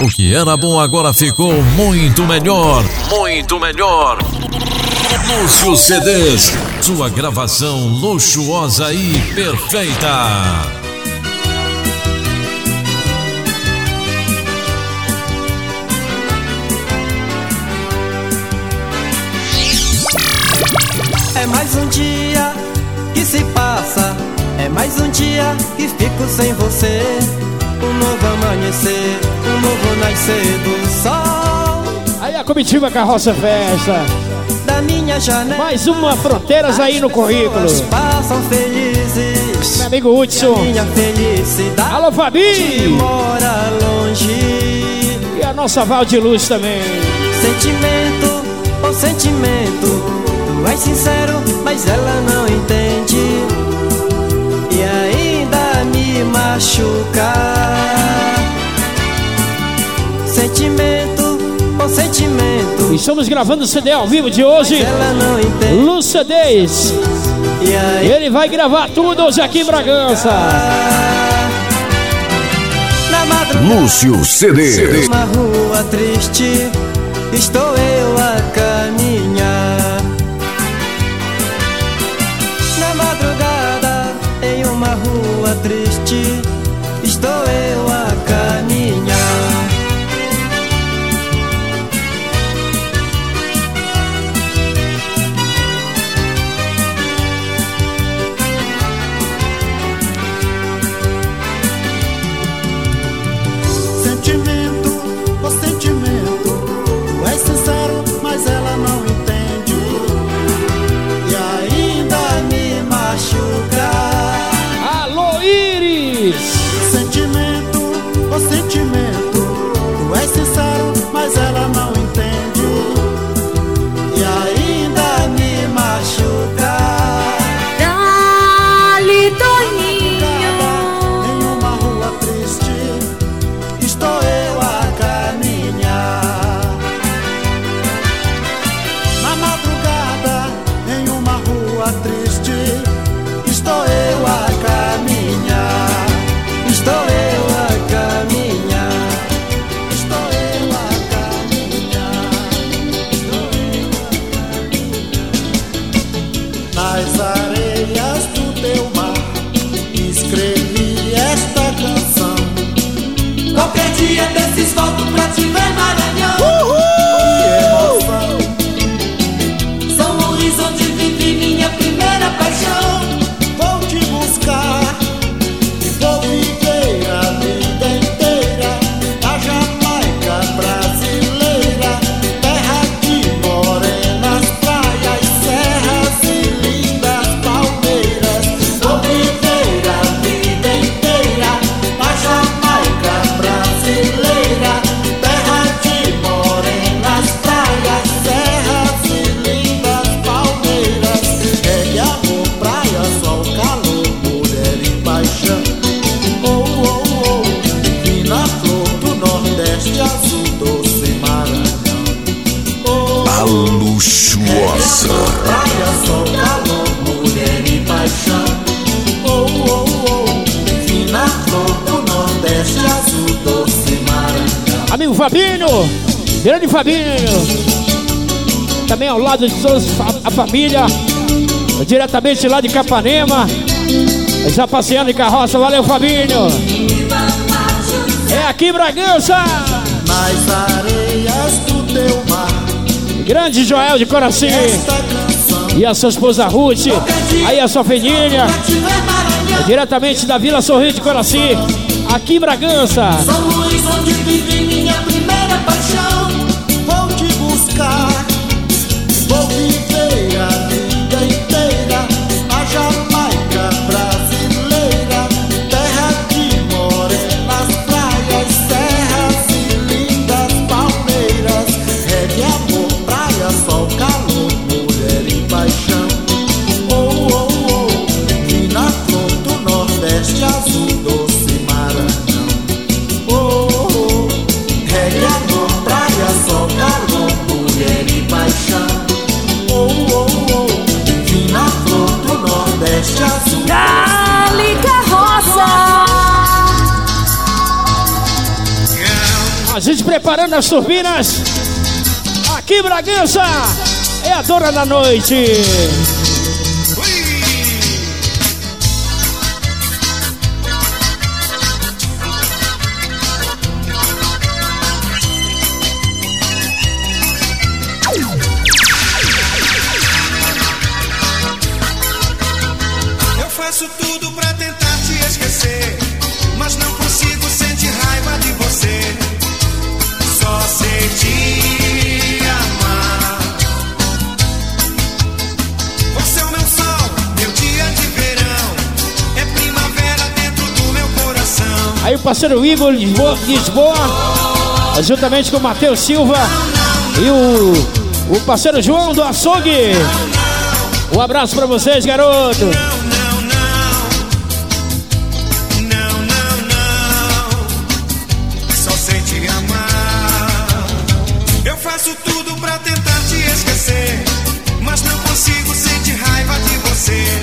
O que era bom agora ficou muito melhor. Muito melhor. Lúcio CDs. Sua gravação luxuosa e perfeita. É mais um dia que se passa. É mais um dia que fico sem você. Um novo amanhecer, um novo nascer do sol. Aí a comitiva Carroça Festa. Da minha janela. Mais uma Fronteiras aí no currículo. Passam felizes. Meu amigo Hudson. Minha felicidade. Alô, Fabi. Mora longe. E a nossa Val de Luz também. Sentimento, oh sentimento. Tu és sincero, mas ela não entende. E ainda me machuca. Sentimento, oh sentimento. Estamos gravando o CD ao vivo de hoje. E aí, Ele vai gravar tudo hoje aqui em Bragança. Lúcio CD. Uma rua triste, estou eu a Lado de toda a família. Diretamente lá de Capanema. Já passeando em carroça. Valeu, Fabinho. É aqui Bragança. Nas areias do teu mar, Grande Joel de Coraci. E a sua esposa Ruth. Aí a sua filhinha. Diretamente da Vila Sorriso de Coraci. Aqui Bragança. São Luís onde vivi minha primeira paixão. Preparando as turbinas. Aqui, Bragança, é a dona da noite. Parceiro Igor Lisboa, Lisboa juntamente com o Matheus Silva e o, o parceiro João do Açougue. Um abraço pra vocês, garoto.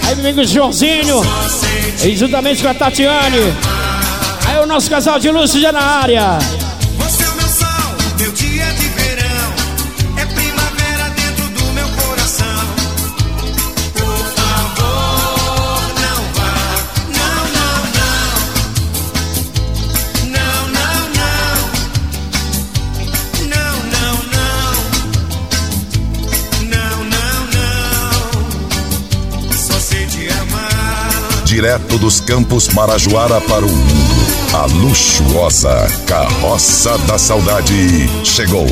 Aí vem o Joãozinho e juntamente com a Tatiane. Nosso casal de luxo já na área. Direto dos campos Marajoara para o mundo. A luxuosa Carroça da Saudade chegou.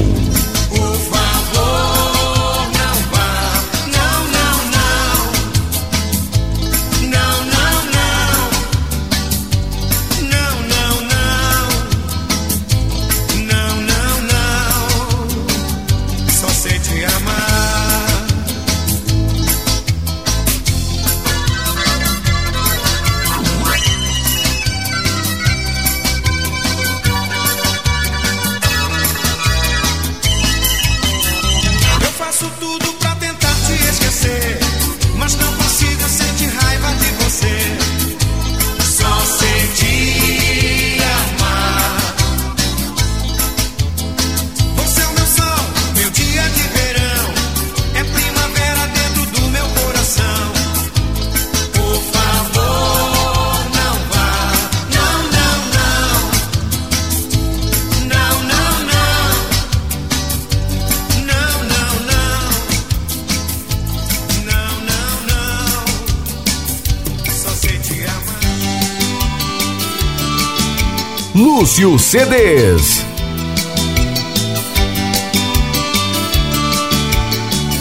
Lúcio CDs.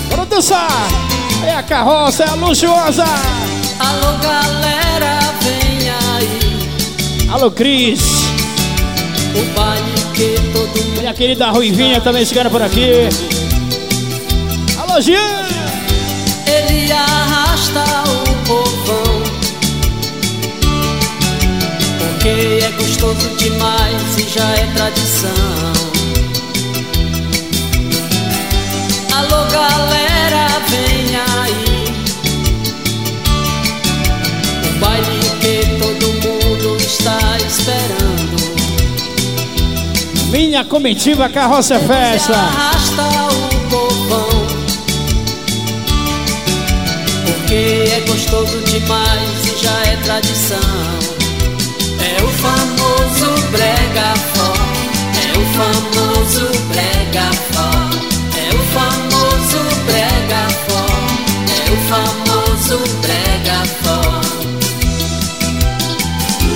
Bora dançar! É a carroça, é a luxuosa! Alô galera, vem aí Alô, Cris! O baile que todo mundo Minha querida Ruivinha também chegando por aqui. Alô, Jean! Ele arrasta o Porque é gostoso demais e já é tradição. Alô galera, vem aí. O baile que todo mundo está esperando. Minha comitiva Carroça Festa. arrasta o povão. Porque é gostoso demais e já é tradição famoso brega fó. É o famoso brega fó. É o famoso brega fó. É o famoso brega fó.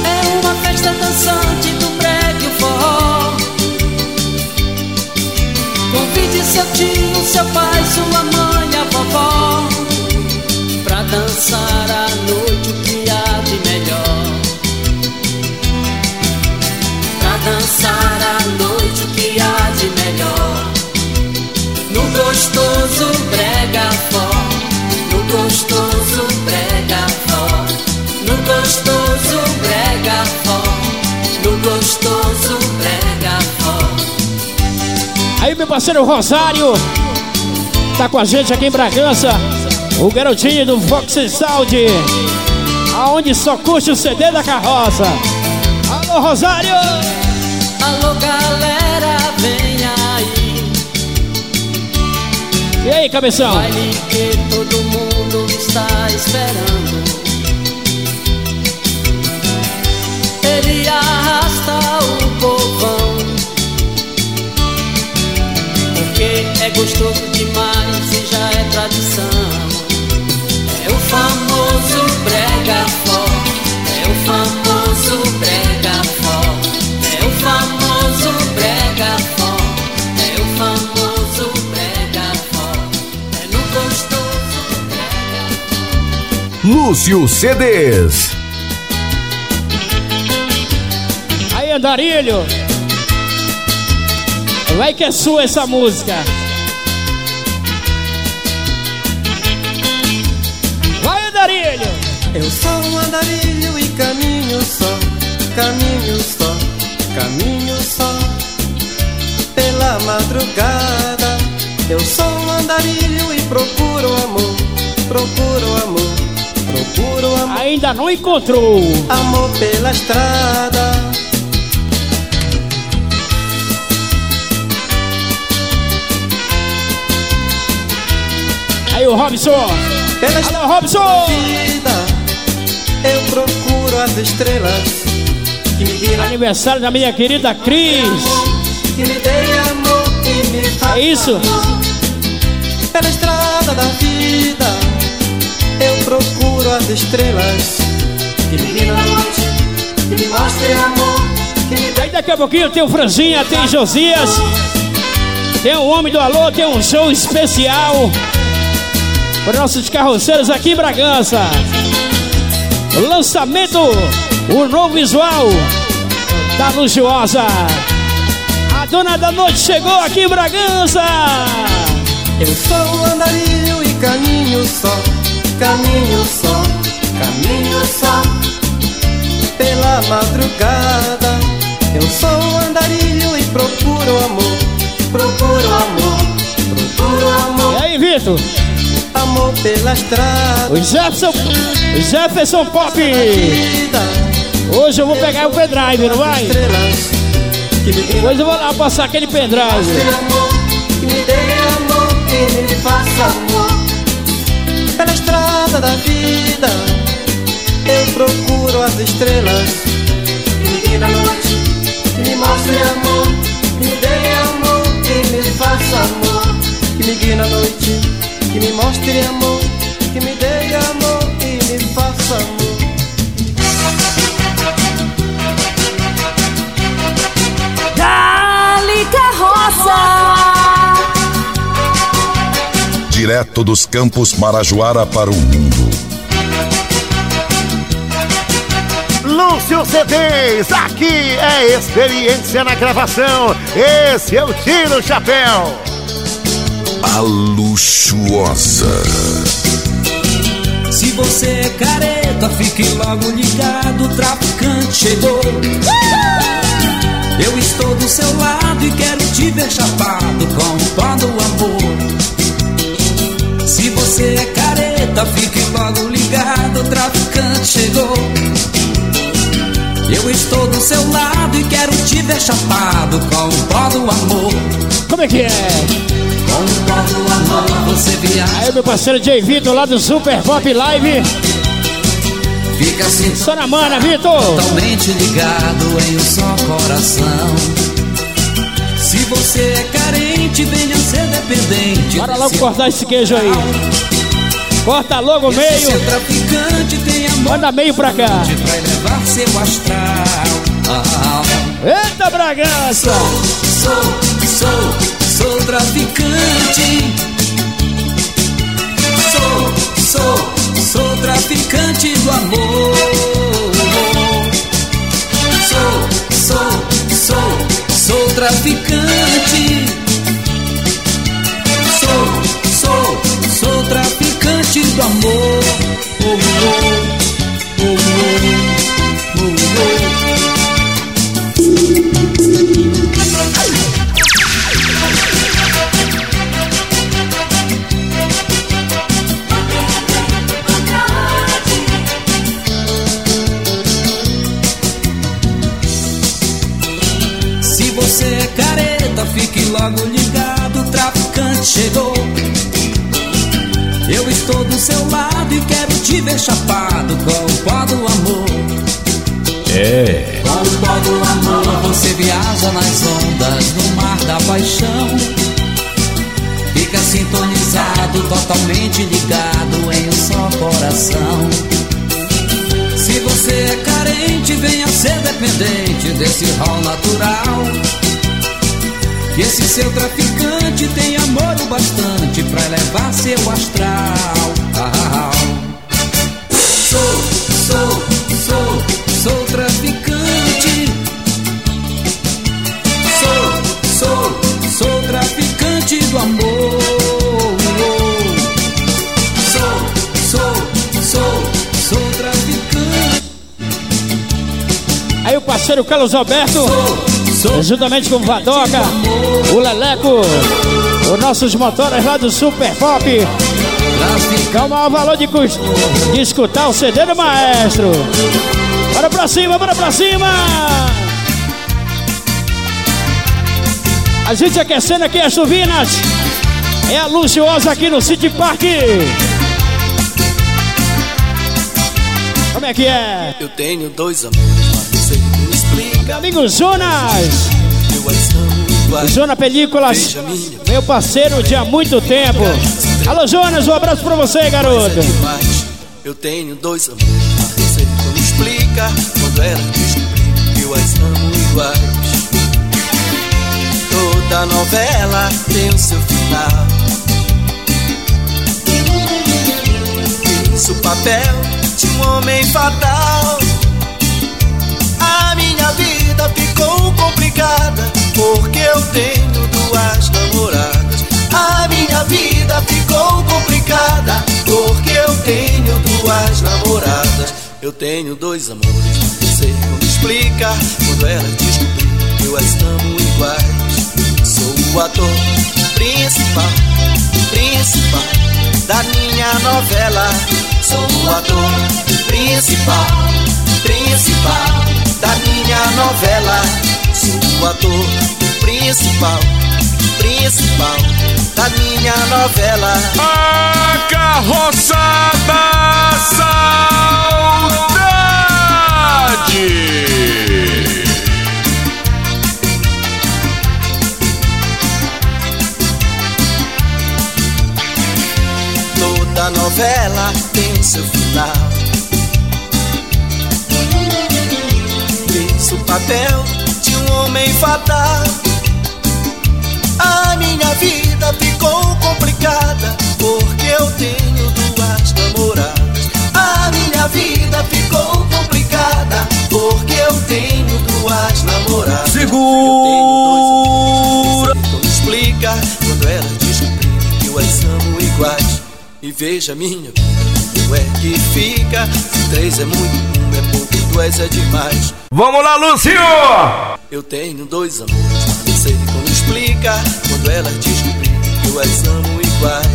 É uma festa dançante do brega e forró Convide seu tio, seu pai, sua mãe, a vovó Pra dançar a noite o que meu parceiro Rosário. Tá com a gente aqui em Bragança. O garotinho do Fox Sound. Aonde só curte o CD da carroça. Alô, Rosário! Alô galera, vem aí. E aí, cabeção? Baile que todo mundo está esperando. Ele arrasta o povão. Porque é gostoso demais e já é tradição. É o famoso brega forte. É o famoso brega forte. É o famoso brega forte. É o famoso brega forte. É no gostoso brega Lúcio CDs. Aí, Andarilho. Vai que é sua essa música. Vai, Andarilho. Eu sou um andarilho e caminho só, caminho só, caminho só. Pela madrugada, eu sou um andarilho e procuro amor, procuro amor, procuro amor. Ainda não encontrou. Amor pela estrada. Aí, o Robson. Pela Alô, Robson. vida, eu procuro as estrelas que me guiam, Aniversário da minha querida Cris. que me deem amor, que me façam É isso? Pela estrada da vida, eu procuro as estrelas que me noite, que me mostrem amor, que me Aí daqui a pouquinho tem o Franzinha, tem Josias, tem o Homem do Alô, tem um show especial para nossos carroceiros aqui em Bragança. O lançamento, o novo visual da Luxuosa. A dona da noite chegou aqui em Bragança. Eu sou um andarilho e caminho só, caminho só, caminho só. Pela madrugada, eu sou um andarilho e procuro amor, procuro amor, procuro amor, E aí, Vitor? Amor pela estrada. O Jefferson, Jefferson Pop. Hoje eu vou pegar o pendrive, não vai? Hoje eu vou lá passar aquele pendrive. amor, que me dê amor, que me faça amor. Pela estrada da vida, eu procuro as estrelas que me guiem na noite, que me mostre amor, que me dê amor, que me faça amor, que me guie na noite, que me mostre amor, que me dê amor, que me faça amor. Dali Carroça. Direto dos campos Marajoara para o mundo. Lúcio CDs, aqui é experiência na gravação. Esse é o Tiro Chapéu. A luxuosa. Se você é careta, fique logo ligado, o traficante chegou. Eu estou do seu lado e quero te ver chapado com o pó do amor. Se você é careta, fique logo ligado, o traficante chegou. Eu estou do seu lado e quero te ver chapado com o pó do amor. Como é que é? Aí, meu parceiro Jay Vitor lá do Super Pop Live. fica assim Só na mana, Vitor. totalmente ligado em um só coração. Se você é carente, venha ser dependente. Bora logo cortar esse queijo aí. Corta logo o Esse meio. seu traficante tem amor Manda meio pra cá. Vai levar seu astral. Eita, Bragança! sou, sou, sou traficante. Sou, sou, sou traficante do amor. Sou, sou, sou, sou traficante. Sou, sou, sou traficante do amor. Totalmente ligado em um só coração. Se você é carente, venha ser dependente desse rol natural. Que esse seu traficante tem amor o bastante pra elevar seu astral. Ah, Sou, sou, sou, parceiro Carlos Alberto, juntamente com o Vadoca, o Leleco, os nossos motores lá do Super Pop. Que é o valor de, de escutar o CD do maestro. Bora pra cima, bora pra cima! A gente aquecendo aqui as turbinas. É a luxuosa aqui no City Park. Como é que é? Eu tenho dois amores, Meu amigo Jonas. Eu as amo iguais. Jona Películas, meu parceiro de há muito tempo. Alô, Jonas, um abraço pra você, garoto. Eu tenho dois amores, mas não explica. Quando ela descobriu que eu as amo iguais. Toda novela tem o seu final. Fiz o papel de um homem fatal. Minha vida ficou complicada porque eu tenho duas namoradas. A minha vida ficou complicada porque eu tenho duas namoradas. Eu tenho dois amores, não sei como explicar. Quando ela descobriu que eu as amo iguais. Sou o ator principal, principal da minha novela. Sou o ator principal, principal da minha novela. Sou o ator principal, principal da minha novela. A carroça da saudade. Toda novela tem seu final. Papel de um homem fatal. A minha vida ficou complicada porque eu tenho duas namoradas. A minha vida ficou complicada porque eu tenho duas namoradas. Segura! Como explica quando ela descobriu que eu as amo iguais? E veja minha vida, como é que fica? Se três é muito, um é pouco, duas é demais. Vamos lá, Lúcio! Eu tenho dois amores, não sei como explica Quando ela descobriu que eu as amo iguais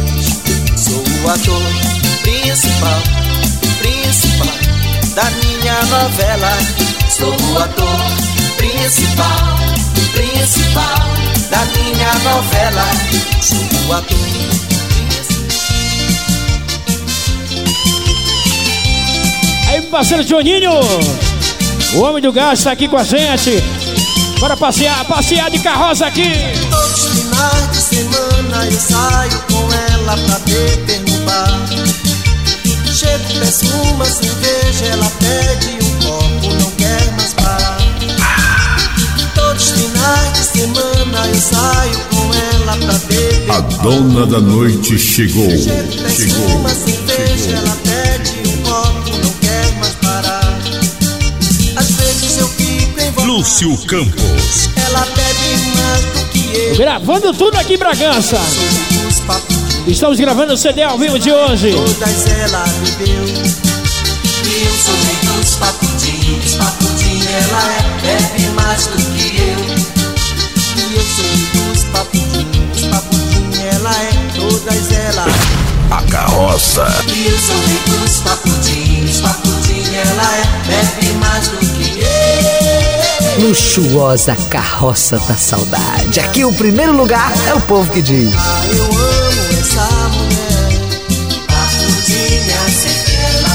Sou o ator principal, principal Da minha novela Sou o ator principal, principal Da minha novela Sou o ator parceiro Joninho, o homem do gás tá aqui com a gente. Bora passear, passear de carroça aqui. Todos os finais de semana eu saio com ela pra beber no bar. Chego, peço uma cerveja, ela pede um copo, não quer mais parar. Todos os finais de semana eu saio com ela pra beber A dona da noite chegou. Chego, peço Chegou. uma cerveja, ela pede Lúcio Campos. ela bebe mais do que eu. Gravando tudo aqui em Bragança. Estamos gravando o CD ao vivo de hoje. Todas ela bebeu E eu sou rei dos papudinhos Papudinho ela é, bebe mais do que eu E eu sou rei dos papudinhos Papudinho ela é, todas ela A carroça. E eu sou rei dos papudinhos Papudinho ela é, bebe mais do que eu luxuosa carroça da saudade. Aqui o primeiro lugar é o povo que diz. Ah, eu amo essa mulher. Que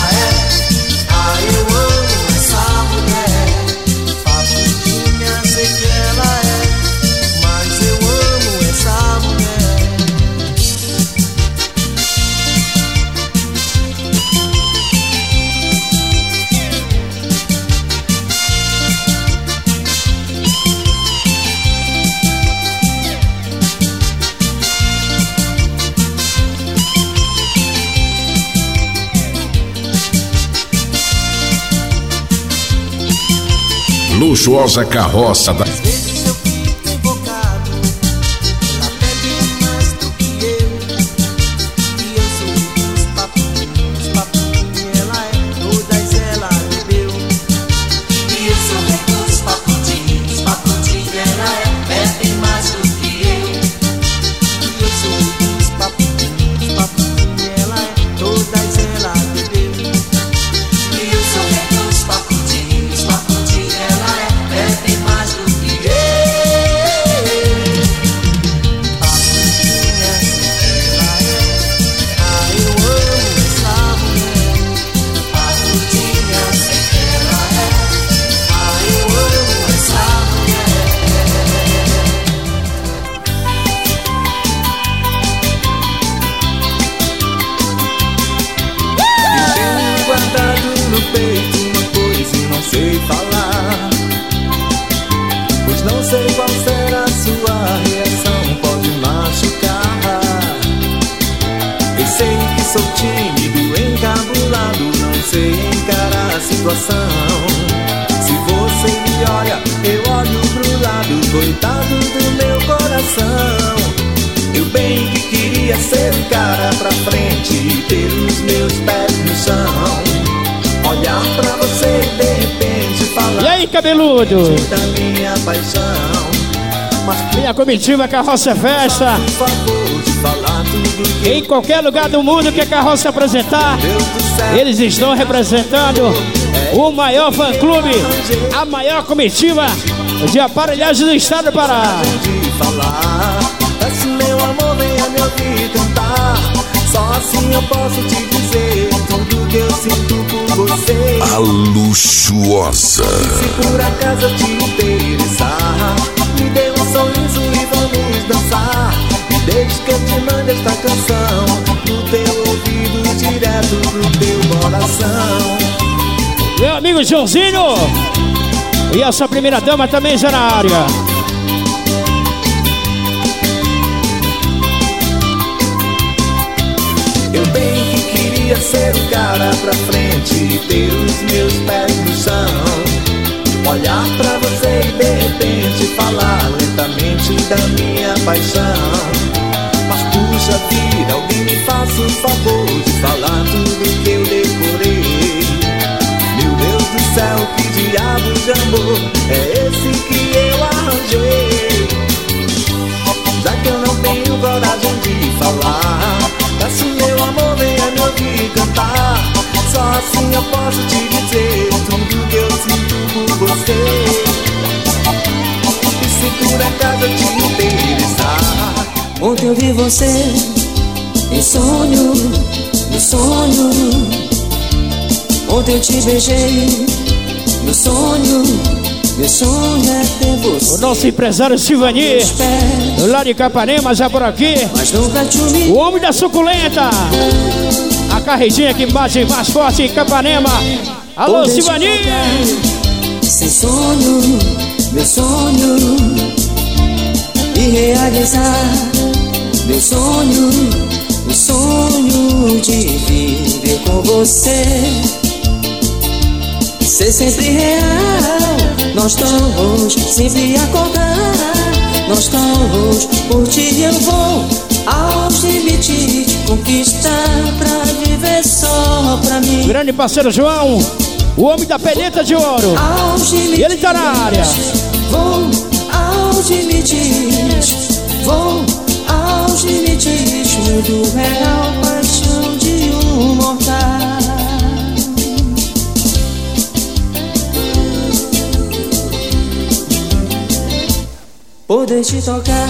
Luxuosa carroça da. Cabeludo? Minha paixão. Minha comitiva Carroça Festa. Em qualquer lugar do mundo que a carroça apresentar, eles estão representando o maior fã-clube, a maior comitiva de aparelhagem do estado do Pará. Só assim eu posso te dizer que eu sinto por você. A luxuosa. Se por acaso te interessar, me dê um sorriso e vamos dançar. E desde que eu te mande esta canção, no teu ouvido, direto pro teu coração. Meu amigo Joãozinho e essa primeira dama também já na área. Queria ser o cara pra frente e ter os meus pés no chão. Olhar pra você e de repente falar lentamente da minha paixão. Mas puxa vida, alguém me faça o favor de falar tudo que eu decorei. Meu Deus do céu, que diabo de amor é esse que eu arranjei? Já que eu não tenho coragem de falar, ouvir cantar. Só assim eu posso te dizer tudo que eu sinto por você. E se por acaso eu te interessar, Ontem eu vi você em sonho, no sonho. Ontem eu te beijei no sonho. Meu sonho é ter você. O nosso empresário Silvani, lá de Capanema, já por aqui. Mas nunca te humilhei. O homem da suculenta. Carretinha que bate mais forte em Capanema. Alô, Poder te Silvani! encontrar Sem sonho, meu sonho. E realizar meu sonho. O sonho de viver com você. Ser sempre real. Nós estamos sempre acordar. Nós estamos por ti eu vou aos limites conquistar pra viver só pra mim. Grande parceiro João, o homem da peleta de ouro. E ele tá na área. Vou aos limites, vou aos limites. Mundo real, paixão de um mortal. poder te tocar.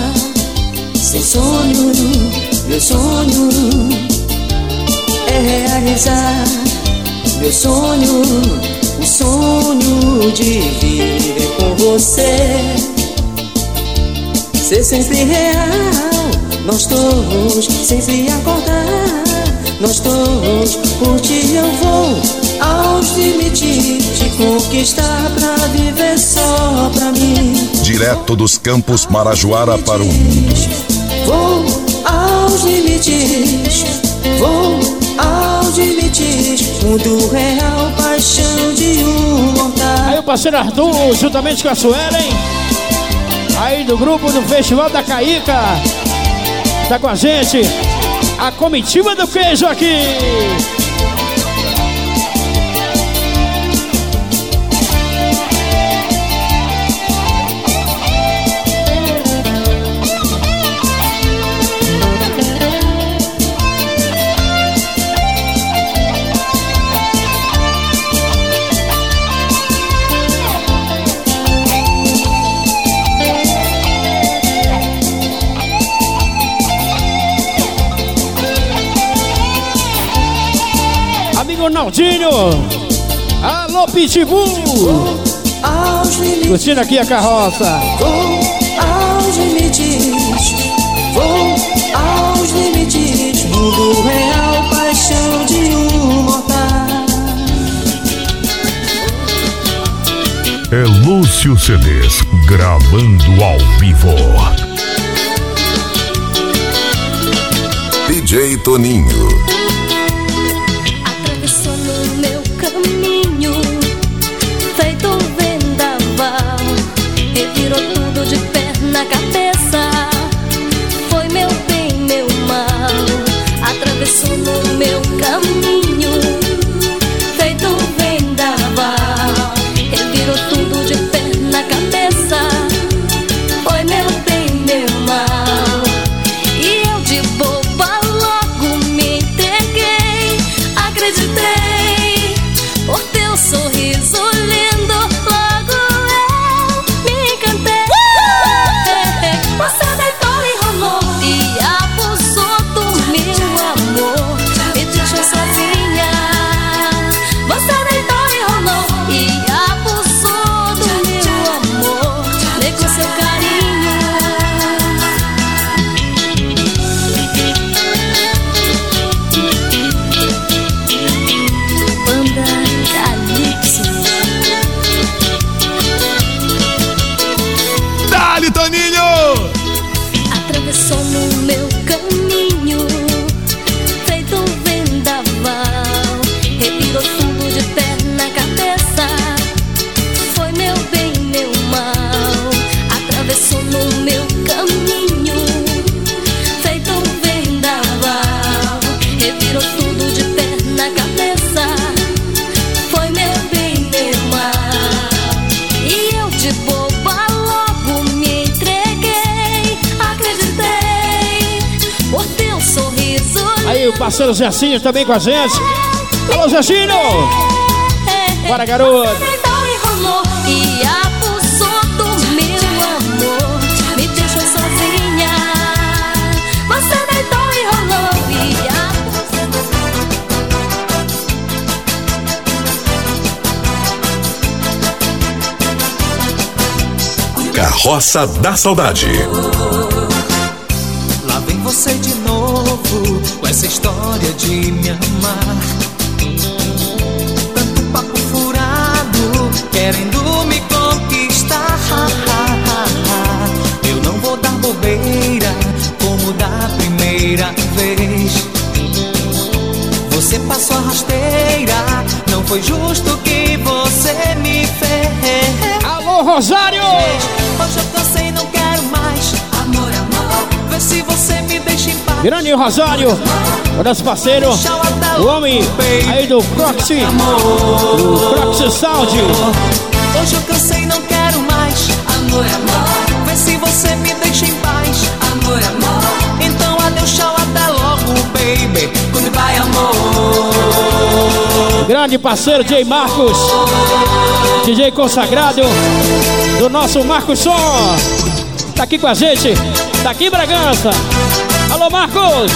Sem sonho, meu sonho é realizar meu sonho, o sonho de viver com você. Ser sempre real, nós todos sempre acordar. Nós todos, por ti eu vou aos limites te conquistar pra viver só pra mim. Direto dos campos Marajoara para o mundo. Vou aos limites, vou Mundo real, paixão de um mortal. Aí o parceiro Arthur, juntamente com a Suelen. Aí do grupo do Festival da Caíca. Tá com a gente. A comitiva do queijo aqui. Naldinho. Alô, Pitbull. Curtindo aqui a carroça. Vou aos limites, vou aos limites. Mundo real, paixão de um mortal. É Lúcio CDs gravando ao vivo. DJ Toninho. Aí o parceiro Zecinho também com a gente. Alô, Zecinho! Bora, garoto! E rolou e abusou do meu amor, me deixou sozinha. Você deitou e rolou e Carroça da Saudade. Essa história de me amar. Tanto papo furado, querendo me conquistar. Eu não vou dar bobeira como da primeira vez. Você passou a rasteira, não foi justo o que você me fez. Alô, Rosário! Se você me deixa em paz. Grande Rosário, o nosso parceiro, o homem aí do Proxy, do Proxy Sound. Hoje eu cansei, não quero mais. Amor, amor, vê se você me deixa em paz. Amor, amor, então adeus, tchau, até logo, baby. Goodbye, amor. Grande parceiro J Marcos, DJ consagrado do nosso Marcos Som. Tá aqui com a gente, aqui em Bragança. Alô, Marcos!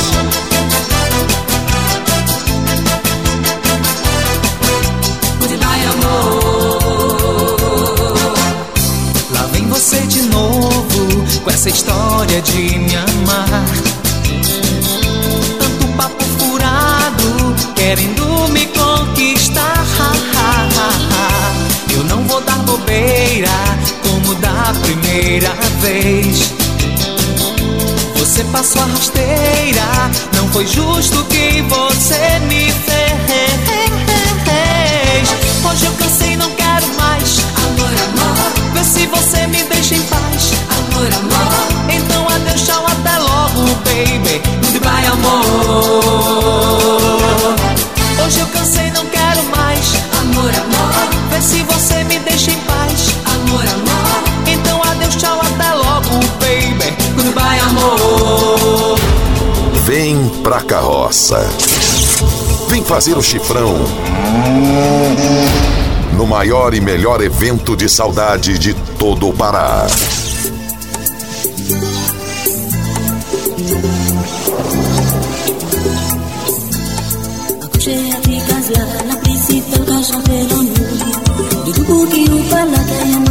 Amor. Lá vem você de novo com essa história de me amar. Tanto papo furado, querendo me conquistar. Eu não vou dar bobeira como da primeira vez. Você passou a rasteira, não foi justo que você me fez. Hoje eu cansei, não quero mais. Amor, amor, vê se você me deixa pra carroça. Vem fazer o chifrão. No maior e melhor evento de saudade de todo o Pará. Cheia na principal. Do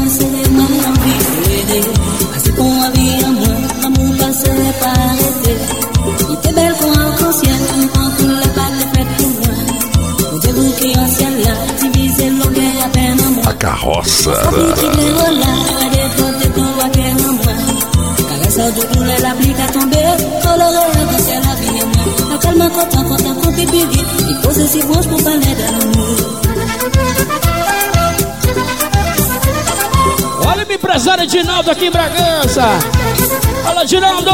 dela Olha o empresário Dinaldo aqui em Bragança. Fala, Dinaldo!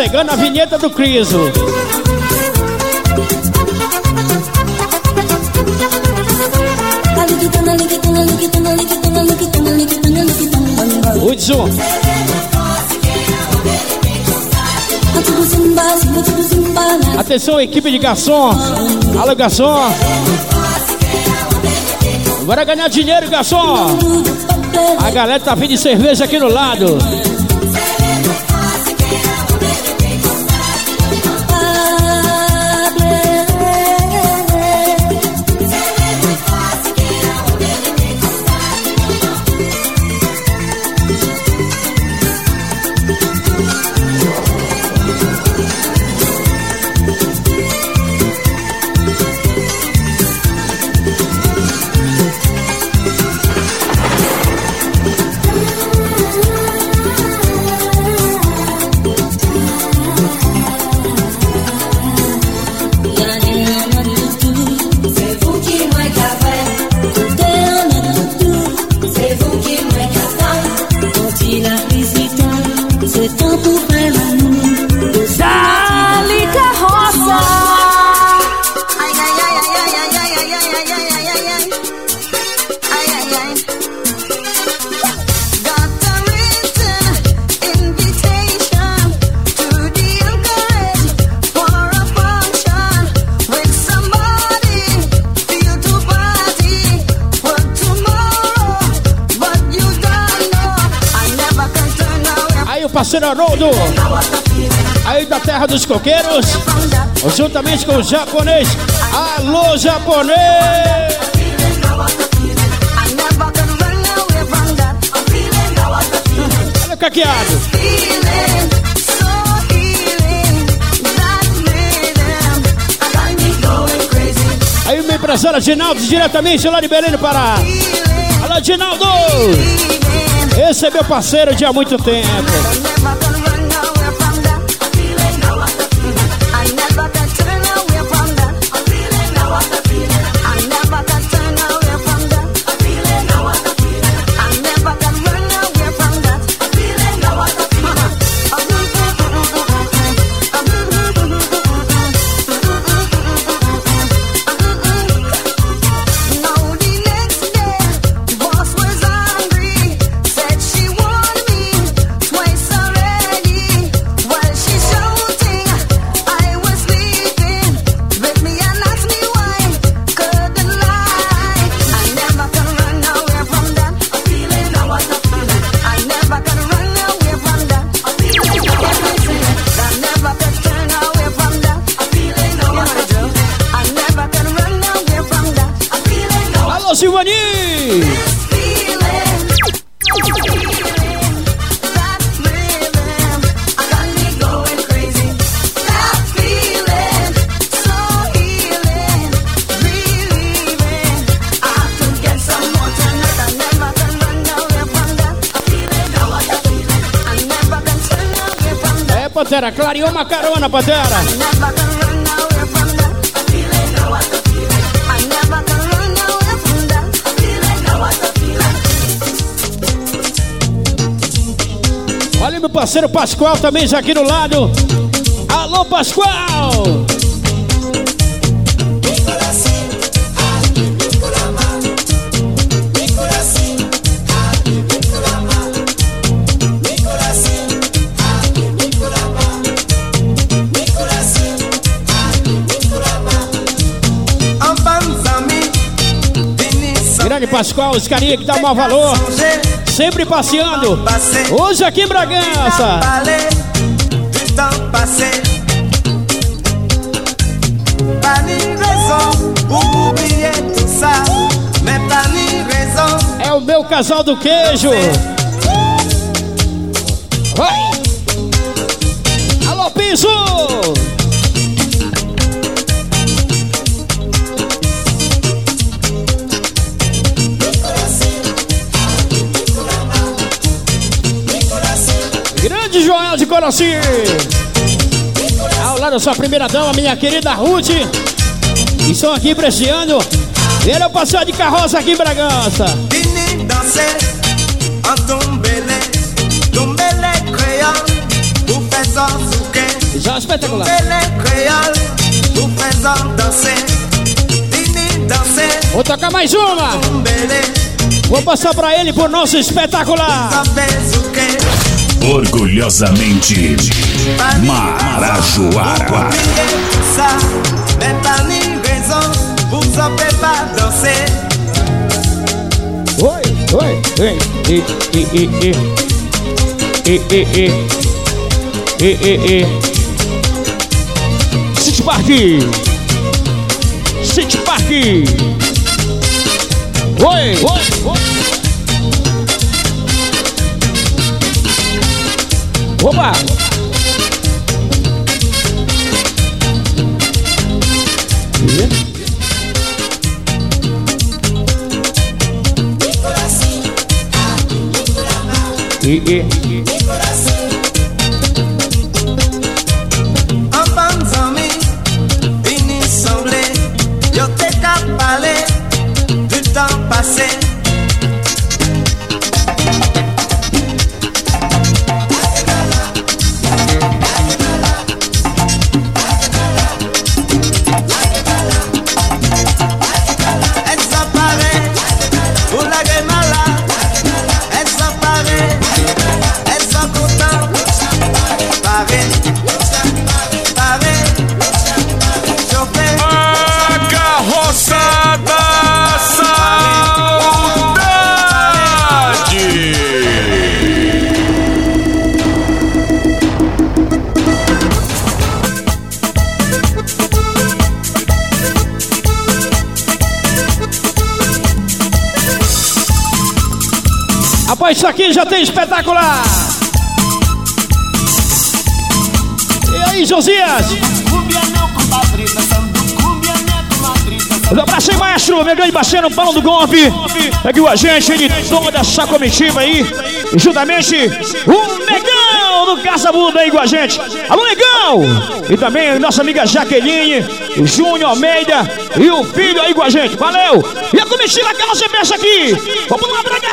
Chegando a vinheta do Criso. Hudson. Atenção, equipe de garçom. Alô, garçom. Bora ganhar dinheiro, garçom. A galera tá vindo de cerveja aqui no lado. Terra dos coqueiros. Juntamente com o japonês. Alô, japonês! Olha o caqueado. Aí meu empresário Ginaldo, diretamente lá de Belém do Pará. Alô, Ginaldo! Esse é meu parceiro de há muito tempo. Pantera, clareou uma carona, Pantera. Olha meu parceiro Pascoal também já aqui do lado. Alô, Pascoal! Pascoal, os carinha que dá maior valor. Sempre passeando. Hoje aqui em Bragança. É o meu casal do queijo. Coraci! Ao lado da sua primeira dama, minha querida Ruth. Estão aqui prestigiando. Ele é o passeio de carroça aqui em Bragança. Já espetacular. Vini danser, Vou tocar mais uma. Vou passar pra ele pro nosso espetacular. Orgulhosamente Marajoara. Oi, oi, oi. E, e, e, e. E, e, e. E, e, e. City Park. City Park. Oi, oi, Opa! E, e, e. já tem espetacular. E aí, Josias? Um abraço aí, maestro, meu grande parceiro, Paulo do Golpe. Aqui com a gente, ele toda essa comitiva aí. E juntamente o Negão do Caça Buda aí com a gente. Alô, Negão! E também a nossa amiga Jaqueline, o Júnior Almeida e o filho aí com a gente. Valeu! E a comitiva aquela CPS aqui. Vamos lá, Braga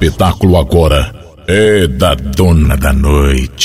espetáculo agora é da dona da noite.